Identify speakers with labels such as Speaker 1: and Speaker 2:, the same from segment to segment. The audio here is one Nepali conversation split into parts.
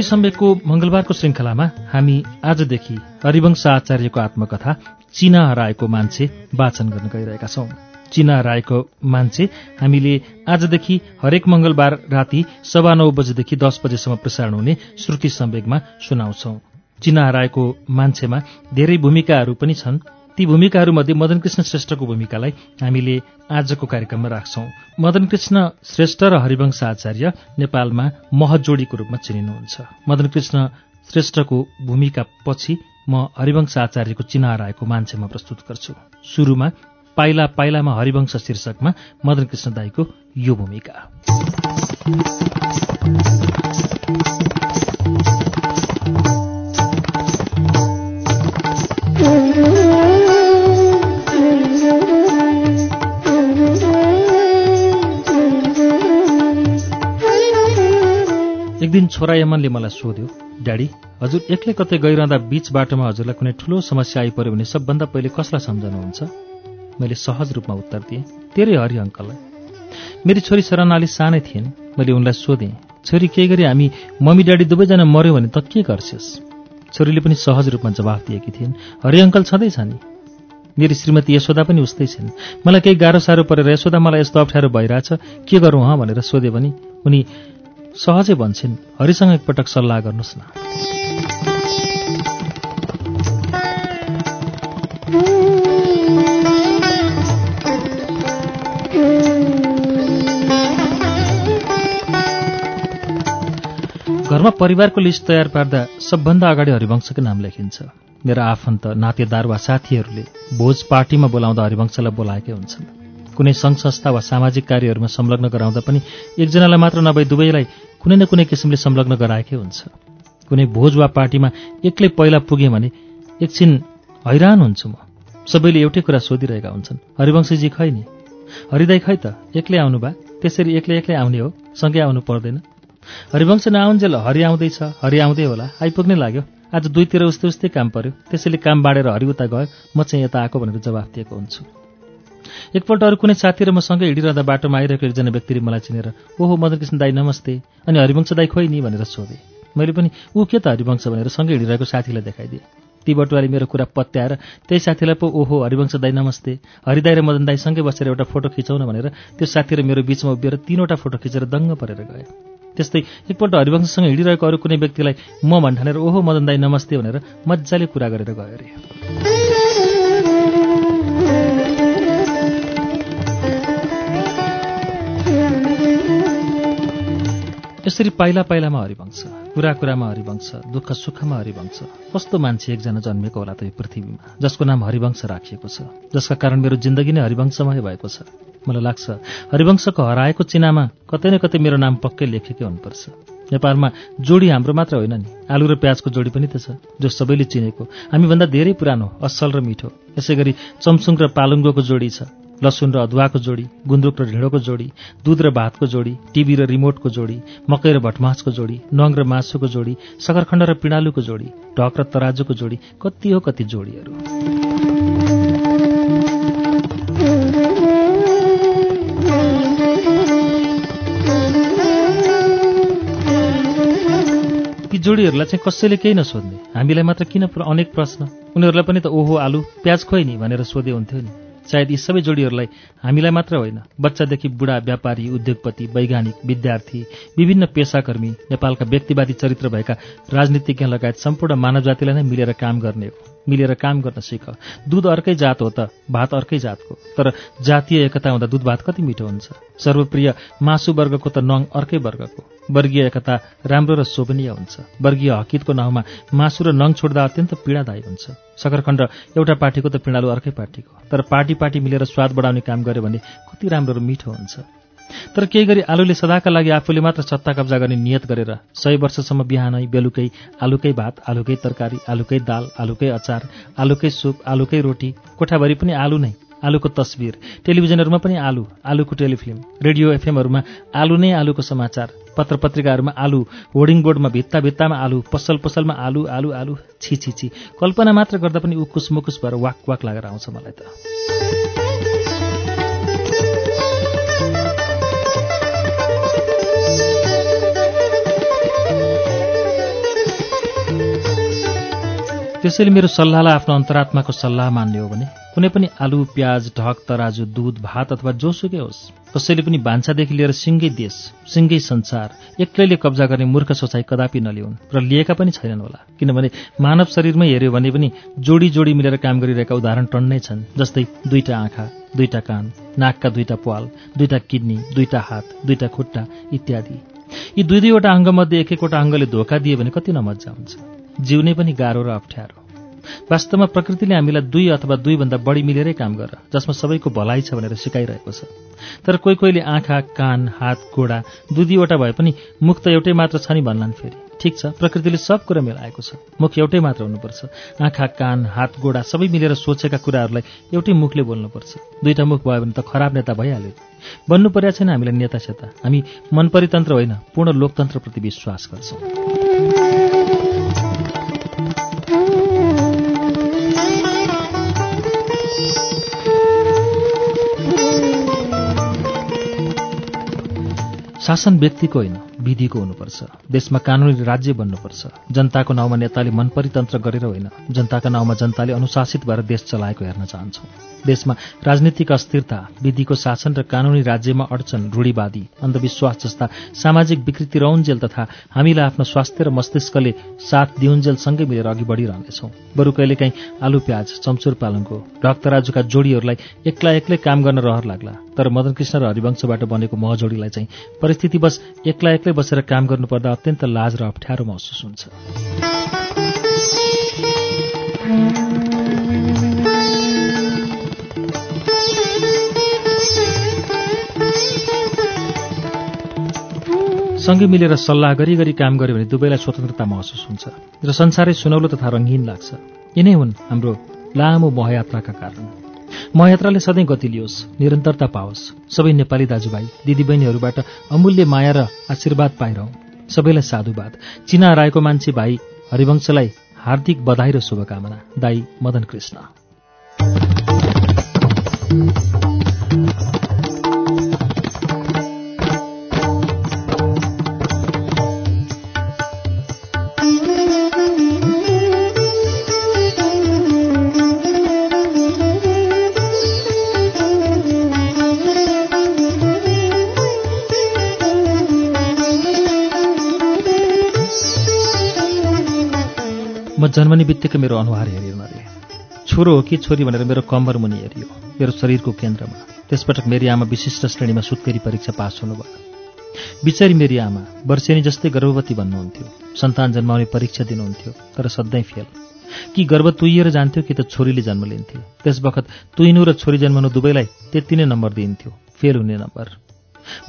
Speaker 1: श्रुति सम्वेकको मंगलबारको श्रृङ्खलामा हामी आजदेखि हरिवंश आचार्यको आत्मकथा चिना हराएको मान्छे वाचन गर्न गइरहेका छौं। चिना हराएको मान्छे हामीले आजदेखि हरेक मंगलबार राति सवा नौ बजेदेखि दस बजेसम्म प्रसारण हुने श्रुति सम्वेगमा सुनाउँछौ। चिना हराएको मान्छेमा धेरै भूमिकाहरू पनि छन्। ती भूमिकाहरूमध्ये मदन कृष्ण श्रेष्ठको भूमिकालाई हामीले आजको कार्यक्रममा राख्छौं। मदन कृष्ण श्रेष्ठ र हरिवंश आचार्य नेपालमा महजोडीको रूपमा चिनिनुहुन्छ। मदन कृष्ण श्रेष्ठको भूमिका पछि म हरिवंश आचार्यको चिनार आएको मान्छेमा प्रस्तुत गर्छु। सुरुमा पाइला पाइलामा हरिवंश शीर्षकमा मदन कृष्ण दाईको यो भूमिका। छोरा यमनले मलाई सोध्यो ड्याडी हजुर एक्लै कतै गइरहँदा बीच बाटोमा हजुरलाई कुनै ठूलो समस्या आइपर्यो भने सबभन्दा पहिले कसलाई सम्झनुहुन्छ? मैले सहज रूपमा उत्तर दिएँ तेरै हरि अङ्कललाई। मेरी छोरी सरनाली सानै थिइन्। मैले उनलाई सोधेँ छोरी केही गरी हामी मम्मी ड्याडी दुवैजना मऱ्यो भने त के गर्छेस्? छोरीले पनि सहज रूपमा जवाफ दिएकी थिइन् हरि अङ्कल छँदैछ नि। मेरी श्रीमती यशोदा पनि उस्तै छिन्। मलाई केही गाह्रो साह्रो परेर यशोदा मलाई यस्तो अप्ठ्यारो भइरहेछ के गरौँ हँ? भनेर सोधे भने उनी सहजै भन्छन्। हरिसँग एकपटक सल्लाह गर्नुहोस् न। घरमा परिवारको लिस्ट तयार पार्दा सबभन्दा अगाडि हरिवंशको नाम लेखिन्छ। मेरा आफन्त नातेदार वा साथीहरूले भोज पार्टीमा बोलाउँदा हरिवंशलाई बोलाएकै हुन्छन्। कुनै सङ्घ संस्था वा सामाजिक कार्यहरूमा संलग्न गराउँदा पनि एकजनालाई मात्र नभई दुवैलाई कुनै न कुनै किसिमले संलग्न गराएकै हुन्छ। कुनै भोज वा पार्टीमा एक्लै पहिला पुगेँ भने एकछिन हैरान हुन्छु म। सबैले एउटै कुरा सोधिरहेका हुन्छन्। हरिवंशजी खै नि? हरिदाई खै त? एक्लै आउनु भए त्यसरी एक्लै एक्लै आउने हो। सँगै आउनु पर्दैन। हरिवंश नआउन्जेल हरि आउँदैछ। हरि आउँदै होला। आइपुग्नै लाग्यो। आज दुईतिर उस्तै उस्तै काम पर्यो। त्यसैले काम बाँडेर हरि उता गयो। म चाहिँ यता आएको भनेर जवाफ दिएको हुन्छु। एकपल्ट अरू कुनै साथी र म सँगै हिँडिरहँदा बाटोमा आइरहेको एकजना व्यक्तिले मलाई चिनेर ओहो मदनकृष्ण दाई नमस्ते। अनि हरिवंश दाई खोइ नि? भनेर सोधे। मैले पनि ऊ के त हरिवंश? भनेर सँगै हिँडिरहेको साथीलाई देखाइदिएँ। ती बटुवाले मेरो कुरा पत्याएर त्यही साथीलाई पो ओहो हरिवंश दाई नमस्ते। हरिदाई र मदन दाई सँगै बसेर एउटा फोटो खिचाउन भनेर त्यो साथी र मेरो बिचमा उभिएर तीनवटा फोटो खिचेर दङ्ग परेर गए। त्यस्तै एकपल्ट हरिवंशसँग हिँडिरहेको अरू कुनै व्यक्तिलाई म भन्ठानेर ओहो मदन दाई नमस्ते भनेर मजाले कुरा गरेर गयो अरे। यसरी पाइला पाइलामा हरिवंश कुरा कुरामा हरिवंश दुःख सुखमा हरिवंश कस्तो मान्छे एकजना जन्मेको होला त यो पृथ्वीमा जसको नाम हरिवंश राखिएको छ? जसका कारण मेरो जिन्दगी नै हरिवंशमय भएको छ। मलाई लाग्छ हरिवंशको हराएको चिनामा कतै न कतै मेरो नाम पक्कै लेखेकै हुनुपर्छ। नेपालमा जोडी हाम्रो मात्र होइन नि आलु र प्याजको जोडी पनि त छ जो सबैले चिनेको। हामीभन्दा धेरै पुरानो असल र मिठो। यसै गरी चम्सुङ र पालुङ्गोको जोडी छ। लसुन र अदुवाको जोडी गुन्द्रुक र ढिँडोको जोडी दुध र भातको जोडी टिभी र रिमोटको जोडी मकै र भटमासको जोडी नङ र मासुको जोडी सकरखण्ड र पिँडालुको जोडी ढक र तराजुको जोडी कति हो कति जोडीहरू। ती जोडीहरूलाई चाहिँ कसैले केही नसोध्ने। हामीलाई मात्र किन अनेक प्रश्न। उनीहरूलाई पनि त ओहो आलु प्याज खोइ नि भनेर सोधे हुन्थ्यो नि। सायद यी सबै जोडीहरूलाई हामीलाई मात्र होइन बच्चादेखि बुढा व्यापारी उद्योगपति वैज्ञानिक विद्यार्थी विभिन्न पेसाकर्मी नेपालका व्यक्तिवादी चरित्र भएका राजनीतिज्ञ लगायत सम्पूर्ण मानव जातिलाई नै मिलेर काम गर्ने हो। मिलेर काम गर्न सिक दुध अर्कै जात हो त भात अर्कै जातको। तर जातीय एकता हुँदा दुध भात कति मिठो हुन्छ? सर्वप्रिय मासु वर्गको त नङ अर्कै वर्गको। वर्गीय एकता राम्रो र शोभनीय हुन्छ। वर्गीय हकितको नाउँमा मासु र नङ छोड्दा अत्यन्त पीडादायी हुन्छ। सकरखण्ड एउटा पार्टीको त पिँडालु अर्कै पार्टीको तर पार्टी पार्टी मिलेर स्वाद बढाउने काम गर्यो भने कति राम्रो र मिठो हुन्छ। तर केही गरी आलुले सदाका लागि आफूले मात्र सत्ता कब्जा गर्ने नियत गरेर सय वर्षसम्म बिहानै बेलुकै आलुकै भात आलुकै तरकारी आलुकै दाल आलुकै अचार आलुकै सुप आलुकै रोटी कोठाभरि पनि आलु नै आलुको तस्बिर टेलिभिजनहरूमा पनि आलु आलुको टेलिफिल्म। रेडियो एफएमहरूमा आलु नै आलुको समाचार। पत्र पत्रिकाहरूमा आलु होर्डिङ बोर्डमा भित्ता भित्तामा आलु पसल पसलमा आलु आलु आलु छि छि छि। कल्पना मात्र गर्दा पनि उकुस मुकुस भएर वाक वाक लागेर आउँछ मलाई त। त्यसैले मेरो सल्लाहलाई आफ्नो अन्तरात्माको सल्लाह मान्ने हो भने कुनै पनि आलु प्याज ढक तराजु दुध भात अथवा जोसुकै होस् कसैले पनि भान्सादेखि लिएर सिङ्गै देश सिङ्गै संसार एक्लैले कब्जा गर्ने मूर्ख सोचाइ कदापि नलिउन् र लिएका पनि छैनन् होला। किनभने मानव शरीरमै हेऱ्यो भने पनि जोडी जोडी मिलेर काम गरिरहेका उदाहरण टन्नै छन् जस्तै दुईटा आँखा दुईटा कान नाकका दुईटा पाल दुईटा किडनी दुईटा हात दुईटा खुट्टा इत्यादि। यी दुई दुईवटा अङ्गमध्ये एक एकवटा अङ्गले धोका दिए भने कति नमजा हुन्छ। जिउनै पनि गाह्रो र अप्ठ्यारो। वास्तवमा प्रकृतिले हामीलाई दुई अथवा दुईभन्दा बढी मिलेरै काम गर जसमा सबैको भलाइ छ भनेर सिकाइरहेको छ। तर कोही कोहीले आँखा कान हात गोडा दुई दुईवटा भए पनि मुख त एउटै मात्र छ नि भन्लान् फेरि। ठिक छ प्रकृतिले सब कुरा मिलाएको छ। मुख एउटै मात्र हुनुपर्छ। आँखा कान हात गोडा सबै मिलेर सोचेका कुराहरूलाई एउटै मुखले बोल्नुपर्छ। दुईटा मुख भयो भने त खराब नेता भइहाल्यो। बन्नु परेको छैन हामीलाई नेता सेता हामी मनपरितन्त्र होइन पूर्ण लोकतन्त्रप्रति विश्वास गर्छौँ। शासन व्यक्तिको होइन विधिको हुनुपर्छ। देशमा कानुनी राज्य बन्नुपर्छ। जनताको नाउँमा नेताले मनपरितन्त्र गरेर होइन जनताका नाउँमा जनताले अनुशासित भएर देश चलाएको हेर्न चाहन्छौँ। देशमा राजनीतिक अस्थिरता विधिको शासन र कानुनी राज्यमा अडचन रूढीवादी अन्धविश्वास जस्ता सामाजिक विकृति रहन्जेल तथा हामीलाई आफ्नो स्वास्थ्य र मस्तिष्कले साथ दिउन्जेलसँगै मिलेर अघि बढिरहनेछौँ। बरु कहिलेकाहीँ आलु प्याज चम्चुर पालङको ढक्तराजुका जोडीहरूलाई एक्ला एक्लै काम गर्न रहर लाग्ला। तर मदन कृष्ण र हरिवंशबाट बनेको महजोडीलाई चाहिँ परिस्थितिवश एक्ला एक्लै बसेर काम गर्नुपर्दा अत्यन्त लाज र अप्ठ्यारो महसुस हुन्छ। सँगै मिलेर सल्लाह गरी गरी काम गर्यो भने दुवैलाई स्वतन्त्रता महसुस हुन्छ र संसारै सुनौलो तथा रङ्गीन लाग्छ। यिनै हुन् हाम्रो लामो महयात्राका कारण। महयात्राले सधैँ गति लियोस् निरन्तरता पाओस्। सबै नेपाली दाजुभाइ दिदीबहिनीहरूबाट अमूल्य माया र आशीर्वाद पाइरहँ। सबैलाई साधुवाद। चिना हराएको मान्छे भाइ हरिवंशलाई हार्दिक बधाई र शुभकामना। दाई मदन कृष्ण। जन्मने बित्तिकै मेरो अनुहार नरे छोरो हो कि छोरी भनेर मेरो कम्बर मुनि हेरियो मेरो शरीरको केन्द्रमा। त्यसपटक मेरी आमा विशिष्ट श्रेणीमा सुत्केरी परीक्षा पास हुनुभयो। बिचारी मेरी आमा वर्षेनी जस्तै गर्भवती भन्नुहुन्थ्यो। सन्तान जन्माउने परीक्षा दिनुहुन्थ्यो तर सधैँ फेल। कि गर्भ तुइएर जान्थ्यो कि त छोरीले जन्म लिन्थ्यो। त्यस बखत तुइनु र छोरी जन्मनु दुवैलाई त्यति नै नम्बर दिइन्थ्यो। फेल हुने नम्बर।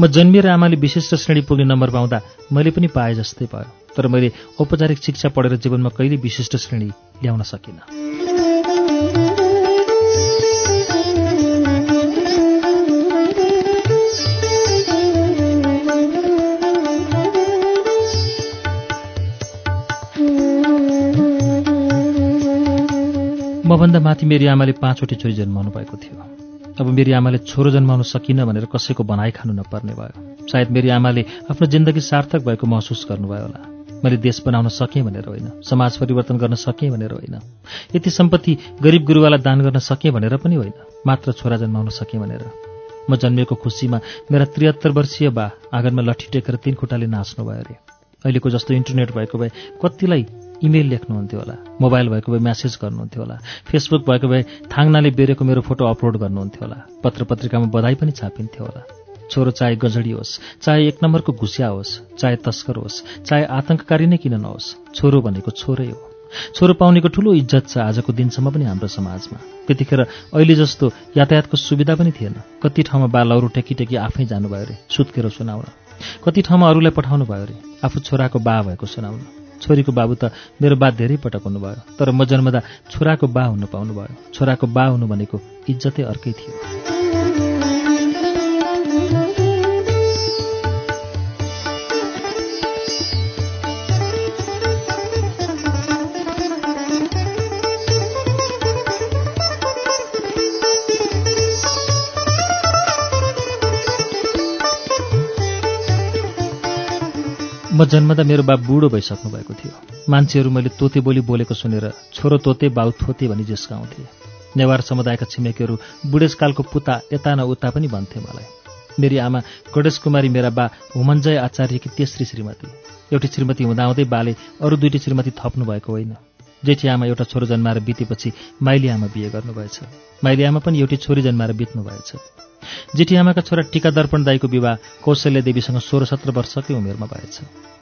Speaker 1: म जन्मिएर आमाले विशिष्ट श्रेणी पुग्ने नम्बर पाउँदा मैले पनि पाए जस्तै भयो तर मैले औपचारिक शिक्षा पढेर जीवनमा कहिले विशिष्ट श्रेणी ल्याउन सकिनँ। मभन्दा माथि मेरी आमाले पाँचवटी छोरी जन्माउनु भएको थियो। अब मेरी आमाले छोरो जन्माउन सकिनँ भनेर कसैको बनाइ खानु नपर्ने भयो। सायद मेरी आमाले आफ्नो जिन्दगी सार्थक भएको महसुस गर्नुभयो होला। मैले देश बनाउन सकेँ भनेर होइन समाज परिवर्तन गर्न सकेँ भनेर होइन यति सम्पत्ति गरिब गुरुवालाई दान गर्न सकेँ भनेर पनि होइन मात्र छोरा जन्माउन सकेँ भनेर। म जन्मिएको खुसीमा मेरा त्रिहत्तर वर्षीय बा आँगनमा लट्ठी टेकेर तिन खुट्टाले नाच्नु भयो अरे। अहिलेको जस्तो इन्टरनेट भएको भए कतिलाई इमेल लेख्नुहुन्थ्यो होला मोबाइल भएको भए म्यासेज गर्नुहुन्थ्यो होला फेसबुक भएको भए थाङ्नाले बेरेको मेरो फोटो अपलोड गर्नुहुन्थ्यो होला पत्र पत्रिकामा बधाई पनि छापिन्थ्यो होला। छोरो चाहे गजडी होस् चाहे एक नम्बरको घुसिया होस् चाहे तस्कर होस् चाहे आतंककारी नै किन नहोस् छोरो भनेको छोरै हो। छोरो पाउनेको ठुलो इज्जत छ आजको दिनसम्म पनि हाम्रो समाजमा। त्यतिखेर अहिले जस्तो यातायातको सुविधा पनि थिएन। कति ठाउँमा बा लौरो टेकी टेकी आफै जानुभयो अरे सुत्केर सुनाउन। कति ठाउँमा अरूलाई पठाउनु भयो अरे आफू छोराको बा भएको सुनाउन। छोरीको बाबु त मेरो बा धेरै पटक हुनुभयो तर म जन्मदा छोराको बा हुन पाउनुभयो। छोराको बा हुनु भनेको इज्जतै अर्कै थियो। जन्मदा मेरो बा बुढो भइसक्नु भएको थियो। मान्छेहरू मैले तोते बोली बोलेको सुनेर छोरो तोते बाउ थोते भनी जिस्काउँथे। नेवार समुदायका छिमेकीहरू बुढेसकालको पुता यता न उता पनि भन्थे मलाई। मेरी आमा गणेश कुमारी मेरा बा हुमञ्जय आचार्यकी तेस्री श्रीमती। एउटी श्रीमती हुँदाहुँदै बाले अरू दुईटी श्रीमती थप्नु भएको होइन। जेठी आमा एउटा छोरो जन्माएर बितेपछि माइली आमा बिहे गर्नुभएछ। माइली आमा पनि एउटी छोरी जन्माएर बित्नु भएछ जेठी आमाका छोरा टिका दर्पण दाईको विवाह कौशल्य देवीसँग सोह्र सत्र वर्षकै उमेरमा भएछ।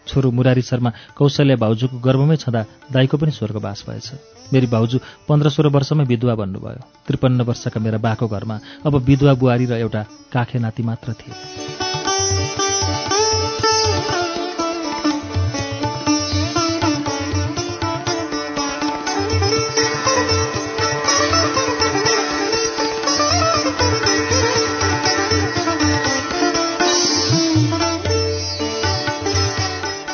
Speaker 1: छोरो मुरारी शर्मा कौशल्य भाउजूको गर्भमै छँदा दाईको पनि स्वर्गवास भएछ। मेरी भाउजू पन्ध्र सोह्र वर्षमै विधवा बन्नुभयो। त्रिपन्न वर्षका मेरा बाको घरमा अब विधवा बुहारी र एउटा काखे नाति मात्र थिए।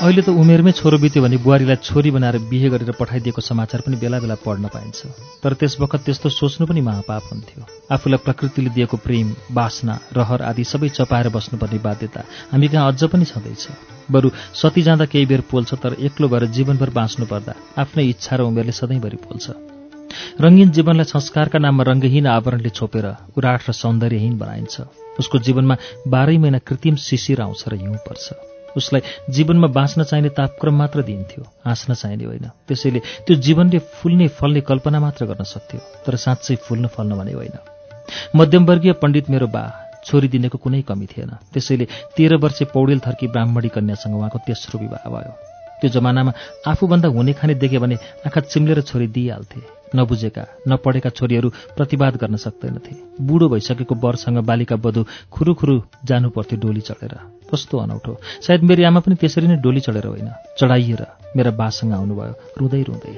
Speaker 1: अहिले त उमेरमै छोरो बित्यो भने बुहारीलाई छोरी बनाएर बिहे गरेर पठाइदिएको समाचार पनि बेला बेला पढ्न पाइन्छ। तर त्यस बखत त्यस्तो सोच्नु पनि महापाप हुन्थ्यो। आफूलाई प्रकृतिले दिएको प्रेम बासना रहर आदि सबै चपाएर बस्नुपर्ने बाध्यता हामी कहाँ अझ पनि छँदैछ। बरु सती जाँदा केही बेर पोल्छ तर एक्लो भएर जीवनभर बाँच्नु पर्दा आफ्नै इच्छा र उमेरले सधैँभरि पोल्छ। रङ्गीन जीवनलाई संस्कारका नाममा रङ्गहीन आवरणले छोपेर उराट र सौन्दर्यहीन बनाइन्छ। उसको जीवनमा बाह्रै महिना कृत्रिम शिशिर आउँछ र हिउँ पर्छ। उसलाई जीवनमा बाँच्न चाहिने तापक्रम मात्र दिइन्थ्यो हाँस्न चाहिने होइन। त्यसैले त्यो जीवनले फुल्ने फल्ने कल्पना मात्र गर्न सक्थ्यो तर साँच्चै फुल्न फल्न भने होइन। मध्यमवर्गीय पण्डित मेरो बा छोरी दिनेको कुनै कमी थिएन। त्यसैले तेह्र वर्षे पौडेल थर्की ब्राह्मणी कन्यासँग उहाँको तेस्रो विवाह भयो। त्यो जमानामा आफूभन्दा हुने खाने देख्यो भने आँखा चिम्लेर छोरी दिइहाल्थे। नबुझेका नपढेका छोरीहरू प्रतिवाद गर्न सक्दैनथे। बुढो भइसकेको वरसँग बालिका बधु खुरुखुरु जानु पर्थ्यो डोली चढेर। कस्तो अनौठो। सायद मेरी आमा पनि त्यसरी नै डोली चढेर होइन। चढाइएर मेरा बासँग आउनुभयो। रुँदै रुँदै।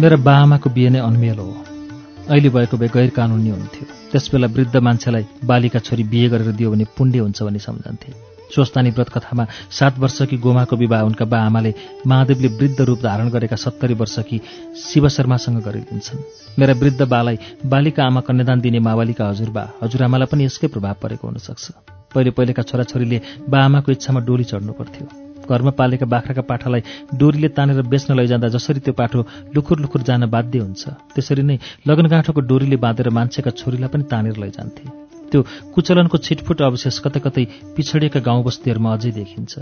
Speaker 1: मेरा बाआमाको बिहे नै अनमेल हो। अहिले भएको भए गैर कानुनी हुन्थ्यो। त्यसबेला वृद्ध मान्छेलाई बालिका छोरी बिहे गरेर दियो भने पुण्य हुन्छ भन्ने सम्झन्थे। स्वस्तानी व्रत कथामा सात वर्षकी गोमाको विवाह उनका बा आमाले महादेवले वृद्ध रूप धारण गरेका सत्तरी वर्षकी शिव शर्मासँग गरिदिन्छन्। मेरा वृद्ध बालाई बालिका आमा कन्यादान दिने मावालीका हजुरबा हजुरआमालाई पनि यसकै प्रभाव परेको हुनसक्छ। पहिले पहिलेका छोराछोरीले बा आमाको इच्छामा डोली चढ्नु पर्थ्यो। घरमा पालेका बाख्राका पाठालाई डोरीले तानेर बेच्न लैजाँदा जसरी त्यो पाठो लुखुर लुखुर जान बाध्य हुन्छ त्यसरी नै लगनगाँठोको डोरीले बाँधेर मान्छेका छोरीलाई पनि तानेर लैजान्थे। त्यो कुचलनको छिटफुट अवशेष कतै कतै पिछडिएका गाउँ बस्तीहरूमा अझै देखिन्छ।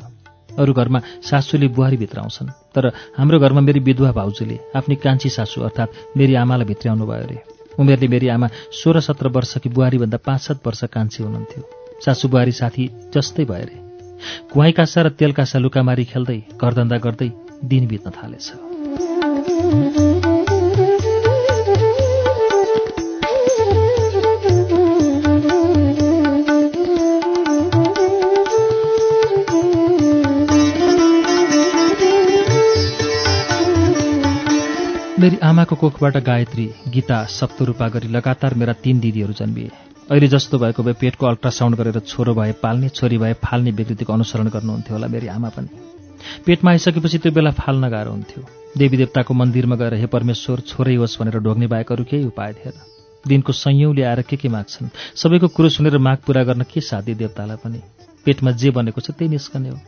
Speaker 1: अरू घरमा सासूले बुहारी भित्राउँछन् तर हाम्रो घरमा मेरी विधवा भाउजूले आफ्नी कान्छी सासू अर्थात् मेरी आमालाई भित्राउनु भयो अरे। उमेरले मेरी आमा सोह्र सत्र वर्षकी बुहारीभन्दा पाँच सात वर्ष कान्छी हुनुहुन्थ्यो। सासू बुहारी साथी जस्तै भयो अरे। कुवाई कासा र तेल कासा लुकामारी खेल्दै घरधन्दा गर्दै दिन बित्न थालेछ। मेरी आमाको कोखबाट गायत्री गीता सप्तरूपा गरी लगातार मेरा तीन दिदीहरू जन्मिए। अहिले जस्तो भएको भए पेटको अल्ट्रासाउन्ड गरेर छोरो भए पाल्ने छोरी भए फाल्ने विकृतिको अनुसरण गर्नुहुन्थ्यो होला मेरी आमा पनि। पेटमा आइसकेपछि त्यो बेला फाल्न गाह्रो हुन्थ्यो। देवी देवताको मन्दिरमा गएर हे परमेश्वर छोरै होस् भनेर ढोग्ने बाहेक अरू केही उपाय थिएन। दिनको संयौँले आएर के के माग्छन्? सबैको कुरो सुनेर माग पूरा गर्न के साध्य देवतालाई पनि? पेटमा जे बनेको छ त्यही निस्कने हो।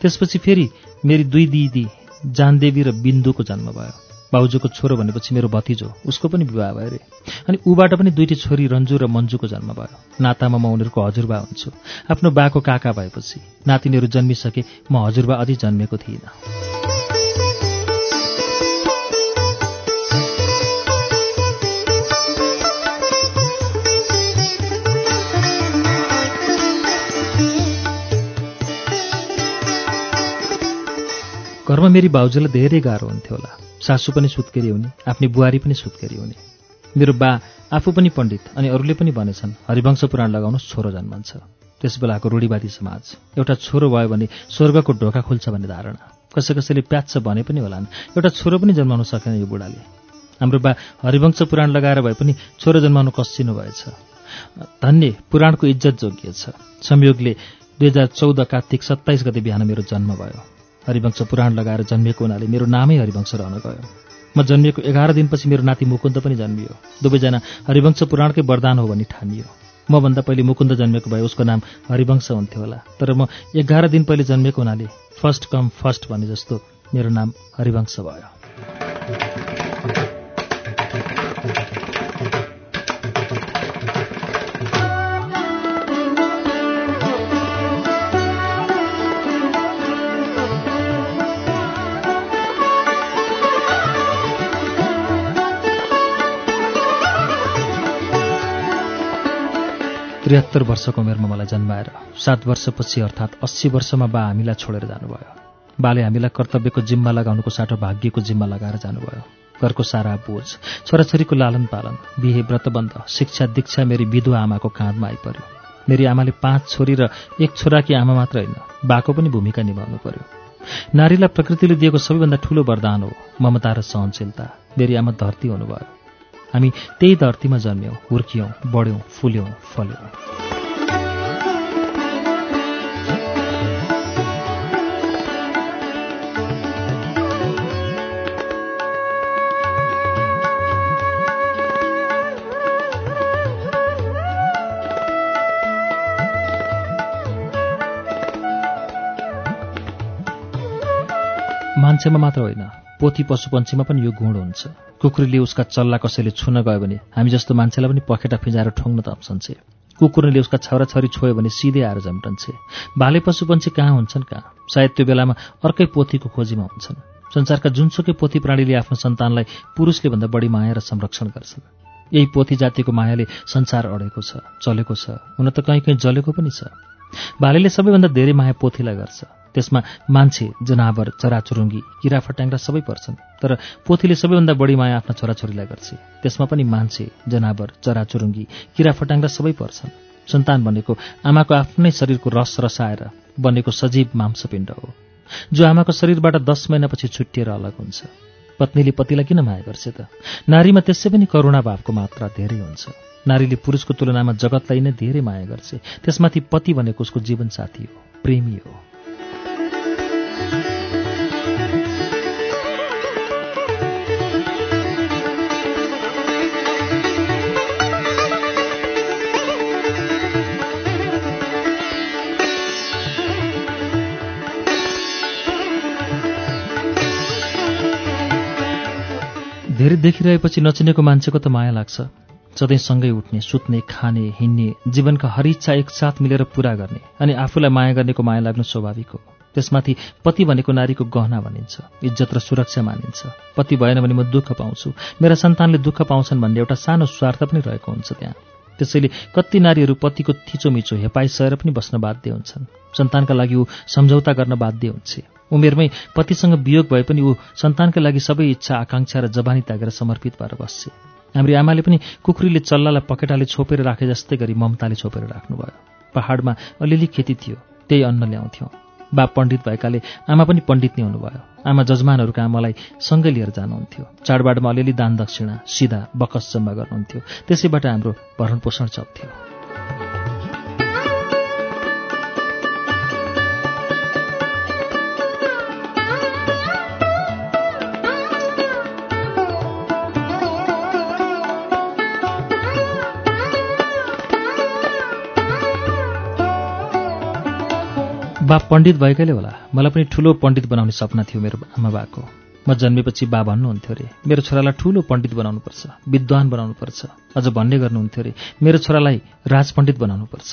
Speaker 1: त्यसपछि फेरि मेरी दुई दिदी जानदेवी र बिन्दुको जन्म भयो। बाउजूको छोरो भनेपछि मेरो भतिजो उसको पनि विवाह भयो अरे अनि ऊबाट पनि दुईटी छोरी रन्जु र मन्जुको जन्म भयो। नातामा म उनीहरूको हजुरबा हुन्छु। आफ्नो बाको काका भएपछि नातिनीहरू जन्मिसके म हजुरबा अझै जन्मेको थिइनँ। घरमा मेरी बाउजूलाई धेरै गाह्रो हुन्थ्यो होला। सासू पनि सुत्केरी हुने आफ्नी बुहारी पनि सुत्केरी हुने। मेरो बा आफू पनि पण्डित अनि अरूले पनि भनेछन् हरिवंश पुराण लगाउनुहोस् छोरो जन्मन्छ। त्यस बेलाको रूढिवादी समाज एउटा छोरो भयो भने स्वर्गको ढोका खुल्छ भन्ने धारणा। कसै कसैले प्याच्छ भने पनि होलान् एउटा छोरो पनि जन्माउन सकेन यो बुढाले। हाम्रो बा हरिवंश पुराण लगाएर भए पनि छोरो जन्माउनु कसिनु भएछ। धन्य पुराणको इज्जत जोगिएछ। संयोगले दुई हजार चौध कार्तिक सत्ताइस गते बिहान मेरो जन्म भयो। हरिवंश पुराण लगाएर जन्मिएको हुनाले मेरो नामै हरिवंश रहन गयो। म जन्मिएको एघार दिनपछि मेरो नाति मुकुन्द पनि जन्मियो। दुवैजना हरिवंश पुराणकै वरदान हो भनी ठानियो। मभन्दा पहिले मुकुन्द जन्मेको भए उसको नाम हरिवंश हुन्थ्यो होला। तर म एघार दिन पहिले जन्मेको हुनाले फर्स्ट कम फर्स्ट भने जस्तो मेरो नाम हरिवंश भयो। त्रिहत्तर वर्षको उमेरमा मलाई जन्माएर सात वर्षपछि अर्थात् अस्सी वर्षमा बा हामीलाई छोडेर जानुभयो। बाले हामीलाई कर्तव्यको जिम्मा लगाउनुको साटो भाग्यको जिम्मा लगाएर जानुभयो। घरको सारा बोझ छोराछोरीको लालन पालन बिहे व्रतबन्ध शिक्षा दीक्षा मेरी विधुवा आमाको काँधमा आइपर्यो मेरी आमाले पाँच छोरी र एक छोराकी आमा मात्र होइन बाको पनि भूमिका निभाउनु पर्यो। नारीलाई प्रकृतिले दिएको सबैभन्दा ठूलो वरदान हो ममता र सहनशीलता। मेरी आमा धरती हुनुभयो। हामी त्यही धरतीमा जन्म्यौँ हुर्कियौँ बढ्यौँ फुल्यौँ फल्यौँ। मान्छेमा मात्र होइन पोथी पशुपन्छीमा पनि यो गुण हुन्छ। कुकुरले उसका चल्ला कसैले छुन गयो भने हामी जस्तो मान्छेलाई पनि पखेटा फिजाएर ठोङ्न तप्सन्छे कुकुरले उसका छोराछोरी छोयो भने सिधै आएर झम्टन्छे भाले पशुपन्छी कहाँ हुन्छन् कहाँ? सायद त्यो बेलामा अर्कै पोथीको खोजीमा हुन्छन्। संसारका जुनसुकै पोथी प्राणीले आफ्नो सन्तानलाई पुरुषले भन्दा बढी माया र संरक्षण गर्छन्। यही पोथी जातिको मायाले संसार अडेको छ चलेको छ। हुन त कहीँ कहीँ जलेको पनि छ। भालेले सबैभन्दा धेरै माया पोथीलाई गर्छ। त्यसमा मान्छे जनावर चराचुरुङ्गी किरा फट्याङ्ग्रा सबै पर्छन्। तर पोथीले सबैभन्दा बढी माया आफ्ना छोराछोरीलाई गर्छ। त्यसमा पनि मान्छे जनावर चराचुरुङ्गी किरा फट्याङ्ग्रा सबै पर्छन्। सन्तान भनेको आमाको आफ्नै शरीरको रस रसाएर बनेको सजीव मांसपिण्ड हो। जो आमाको शरीरबाट दस महिनापछि छुट्टिएर अलग हुन्छ। पत्नीले पतिलाई किन माया गर्छ त? नारीमा त्यसै पनि करुणा भावको मात्रा धेरै हुन्छ। नारीले पुरुषको तुलनामा जगतलाई नै धेरै माया गर्छ। त्यसमाथि पति भनेको उसको जीवनसाथी हो प्रेमी हो। देखिरहेपछि नचिनेको मान्छेको त माया लाग्छ। सधैँ सँगै उठ्ने सुत्ने खाने हिँड्ने जीवनका हर इच्छा एकसाथ मिलेर पूरा गर्ने अनि आफूलाई माया गर्नेको माया लाग्नु स्वाभाविक हो। त्यसमाथि पति भनेको नारीको गहना भनिन्छ इज्जत र सुरक्षा मानिन्छ। पति भएन भने म दुःख पाउँछु। मेरा सन्तानले दुःख पाउँछन् भन्ने एउटा सानो स्वार्थ पनि रहेको हुन्छ त्यहाँ। त्यसैले कति नारीहरू पतिको थिचोमिचो हेपाइ सहेर पनि बस्न बाध्य हुन्छन्। सन्तानका लागि ऊ सम्झौता गर्न बाध्य हुन्छ। उमेरमै पतिसँग वियोग भए पनि ऊ सन्तानका लागि सबै इच्छा आकाङ्क्षा र जबानी त्यागेर समर्पित भएर बस्छ हाम्री आमाले पनि कुखुरीले चल्लालाई पकेटाले छोपेर राखे जस्तै गरी ममताले छोपेर राख्नुभयो। पहाडमा अलिअलि खेती थियो त्यही अन्न ल्याउँथ्यौँ। बा पण्डित भएकाले आमा पनि पण्डित नै हुनुभयो। आमा जजमानहरूका आमालाई सँगै लिएर जानुहुन्थ्यो। चाडबाडमा अलिअलि दान दक्षिणा सिधा बकस जम्मा गर्नुहुन्थ्यो। त्यसैबाट हाम्रो भरण पोषण चल्थ्यो। बा पण्डित भएकैले होला। मलाई पनि ठुलो पण्डित बनाउने सपना थियो मेरो आमा बाको म जन्मेपछि बा भन्नुहुन्थ्यो अरे। मेरो छोरालाई ठुलो पण्डित बनाउनुपर्छ विद्वान बनाउनुपर्छ। अझ भन्ने गर्नुहुन्थ्यो अरे मेरो छोरालाई राजपण्डित बनाउनुपर्छ।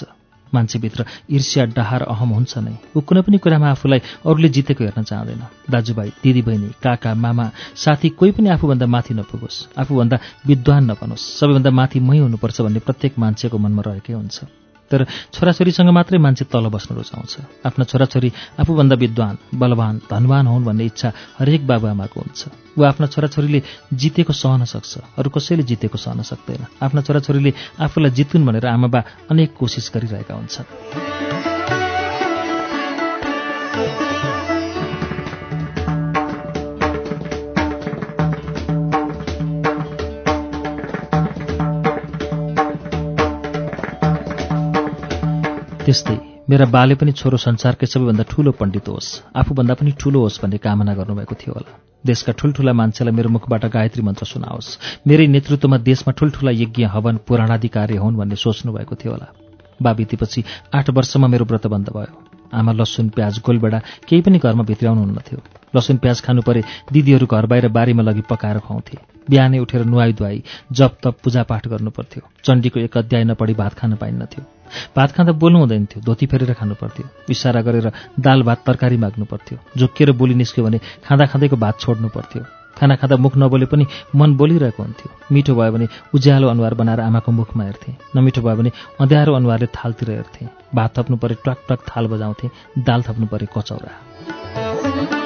Speaker 1: मान्छेभित्र ईर्ष्या डहार अहम हुन्छ नै। ऊ कुनै पनि कुरामा आफूलाई अरूले जितेको हेर्न चाहँदैन। दाजुभाइ दिदीबहिनी काका मामा साथी कोही पनि आफूभन्दा माथि नपुगोस्। आफूभन्दा विद्वान नबनोस्। सबैभन्दा माथि मै हुनुपर्छ भन्ने प्रत्येक मान्छेको मनमा रहेकै हुन्छ। तर छोराछोरीसँग मात्रै मान्छे तल बस्न रुचाउँछ। आफ्ना छोराछोरी आफूभन्दा विद्वान बलवान धनवान हुन् भन्ने इच्छा हरेक बाबुआमाको हुन्छ। ऊ आफ्ना छोराछोरीले जितेको सहन सक्छ अरू कसैले जितेको सहन सक्दैन। आफ्ना छोराछोरीले आफूलाई जितुन् भनेर आमाबा अनेक कोसिस गरिरहेका हुन्छन्। त्यस्तै मेरा बाले पनि छोरो संसारकै सबैभन्दा ठूलो पण्डित होस्। आफूभन्दा पनि ठूलो होस् भन्ने कामना गर्नुभएको थियो होला। देशका ठुल्ठुला मान्छेलाई मेरो मुखबाट गायत्री मन्त्र सुनाओस्। मेरै नेतृत्वमा देशमा ठुल्ठुला यज्ञ हवन पुराणादि कार्य हुन् भन्ने सोच्नु भएको थियो होला। बा बितेपछि आठ वर्षमा मेरो व्रत बन्द भयो। आमा लसुन प्याज गोलबेडा केही पनि घरमा भित्राउनुहुन्नथ्यो लसुन प्याज खानु परे दिदीहरू घर बाहिर बारीमा लगी पकाएर खुवाउँथे। बिहानै उठेर नुहाई धुवाई जप तप पूजापाठ गर्नुपर्थ्यो चण्डीको एक अध्याय नपढी भात खान पाइन्नथ्यो भात खाँदा बोल्नु हुँदैन थियो धोती फेरेर खानु पर्थ्यो। इसारा गरेर दाल भात तरकारी माग्नु पर्थ्यो। झुक्किएर बोली निस्क्यो भने खाँदा खाँदैको भात छोड्नु पर्थ्यो। खाना खाँदा मुख नबोले पनि मन बोलिरहेको हुन्थ्यो। मिठो भयो भने उज्यालो अनुहार बनाएर आमाको मुखमा हेर्थे नमिठो भयो भने अँध्यारो अनुहारले थालतिर हेर्थे। भात थप्नु परे टक टक थाल बजाउँथे दाल थप्नु परे कचौरा।